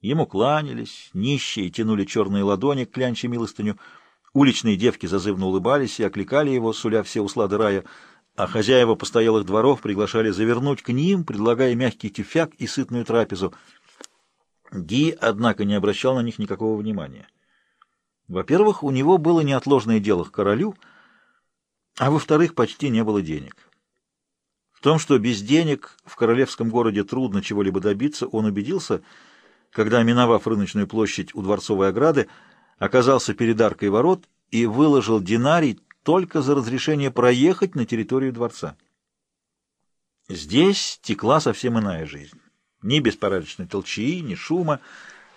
Ему кланялись, нищие тянули черные ладони, клянча милостыню, уличные девки зазывно улыбались и окликали его, суля все услады рая, а хозяева постоялых дворов приглашали завернуть к ним, предлагая мягкий тюфяк и сытную трапезу. Ги, однако, не обращал на них никакого внимания. Во-первых, у него было неотложное дело к королю, а во-вторых, почти не было денег. В том, что без денег в королевском городе трудно чего-либо добиться, он убедился, когда, миновав рыночную площадь у Дворцовой ограды, оказался перед аркой ворот и выложил динарий только за разрешение проехать на территорию дворца. Здесь текла совсем иная жизнь. Ни беспорядочной толчии, ни шума.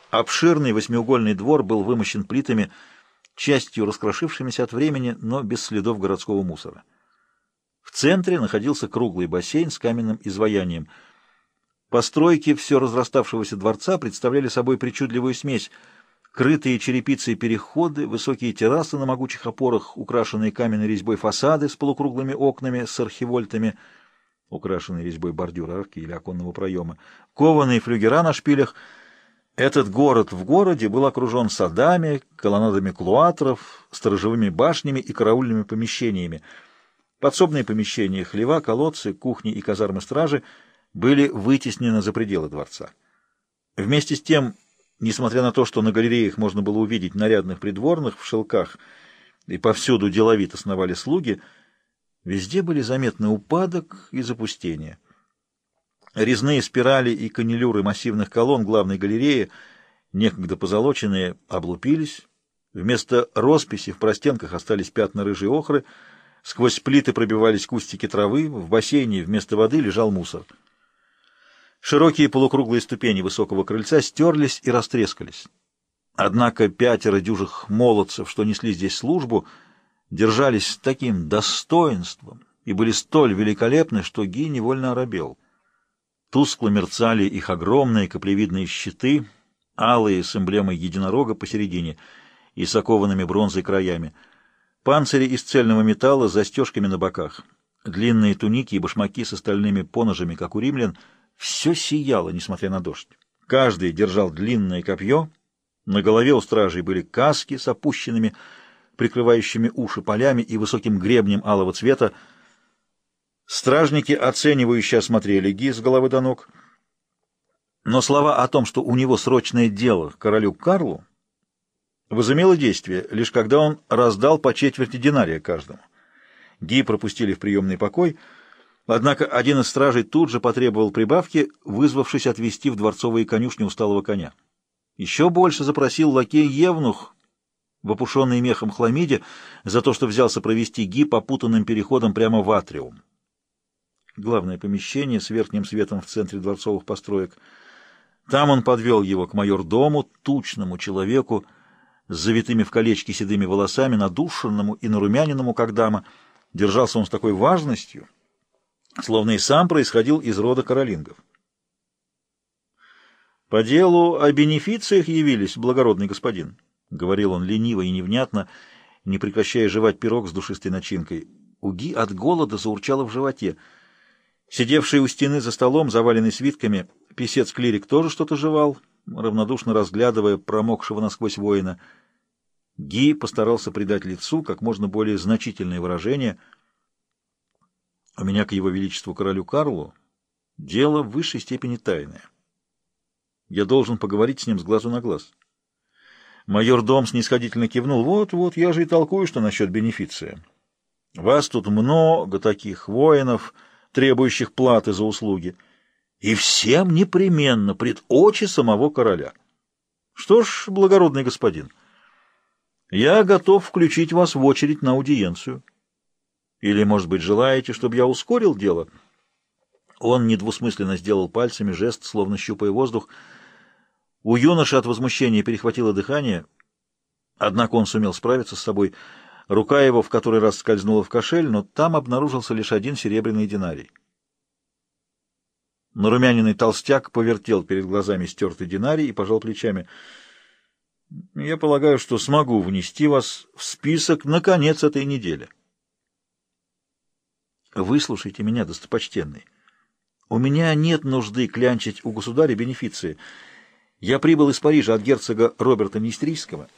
Обширный восьмиугольный двор был вымощен плитами, частью раскрошившимися от времени, но без следов городского мусора. В центре находился круглый бассейн с каменным изваянием. Постройки все разраставшегося дворца представляли собой причудливую смесь — крытые черепицей переходы, высокие террасы на могучих опорах, украшенные каменной резьбой фасады с полукруглыми окнами с архивольтами, украшенные резьбой бордюра арки или оконного проема, кованые флюгера на шпилях. Этот город в городе был окружен садами, колоннадами клуатров, сторожевыми башнями и караульными помещениями. Подсобные помещения, хлева, колодцы, кухни и казармы стражи были вытеснены за пределы дворца. Вместе с тем Несмотря на то, что на галереях можно было увидеть нарядных придворных в шелках и повсюду деловито сновали слуги, везде были заметны упадок и запустение. Резные спирали и канилюры массивных колонн главной галереи, некогда позолоченные, облупились. Вместо росписи в простенках остались пятна рыжей охры, сквозь плиты пробивались кустики травы, в бассейне вместо воды лежал мусор. Широкие полукруглые ступени высокого крыльца стерлись и растрескались. Однако пятеро дюжих молодцев, что несли здесь службу, держались с таким достоинством и были столь великолепны, что Ги невольно оробел. Тускло мерцали их огромные каплевидные щиты, алые с эмблемой единорога посередине и с окованными бронзой краями, панцири из цельного металла с застежками на боках, длинные туники и башмаки с остальными поножами, как у римлян — все сияло, несмотря на дождь. Каждый держал длинное копье, на голове у стражей были каски с опущенными, прикрывающими уши полями и высоким гребнем алого цвета. Стражники, оценивающе осмотрели Ги с головы до ног. Но слова о том, что у него срочное дело королю Карлу, возымело действие, лишь когда он раздал по четверти динария каждому. Ги пропустили в приемный покой — Однако один из стражей тут же потребовал прибавки, вызвавшись отвезти в дворцовые конюшни усталого коня. Еще больше запросил лакей Евнух в опушенной мехом хламиде за то, что взялся провести ги попутанным переходом прямо в атриум. Главное помещение с верхним светом в центре дворцовых построек. Там он подвел его к майор-дому, тучному человеку, с завитыми в колечки седыми волосами, надушенному и нарумяненному, как дама. Держался он с такой важностью — словно и сам происходил из рода каролингов. «По делу о бенефициях явились, благородный господин», — говорил он лениво и невнятно, не прекращая жевать пирог с душистой начинкой. Уги от голода заурчало в животе. Сидевший у стены за столом, заваленный свитками, писец-клирик тоже что-то жевал, равнодушно разглядывая промокшего насквозь воина. Ги постарался придать лицу как можно более значительное выражение — у меня к его величеству королю Карлу дело в высшей степени тайное. Я должен поговорить с ним с глазу на глаз. Майор Дом снисходительно кивнул. Вот-вот, я же и толкую, что насчет бенефиция. Вас тут много таких воинов, требующих платы за услуги. И всем непременно пред очи самого короля. Что ж, благородный господин, я готов включить вас в очередь на аудиенцию. Или, может быть, желаете, чтобы я ускорил дело?» Он недвусмысленно сделал пальцами жест, словно щупая воздух. У юноши от возмущения перехватило дыхание, однако он сумел справиться с собой. Рука его в который раз скользнула в кошель, но там обнаружился лишь один серебряный динарий. Нарумяненный толстяк повертел перед глазами стертый динарий и пожал плечами. «Я полагаю, что смогу внести вас в список на конец этой недели». Выслушайте меня, достопочтенный. У меня нет нужды клянчить у государя бенефиции. Я прибыл из Парижа от герцога Роберта Нестрийского.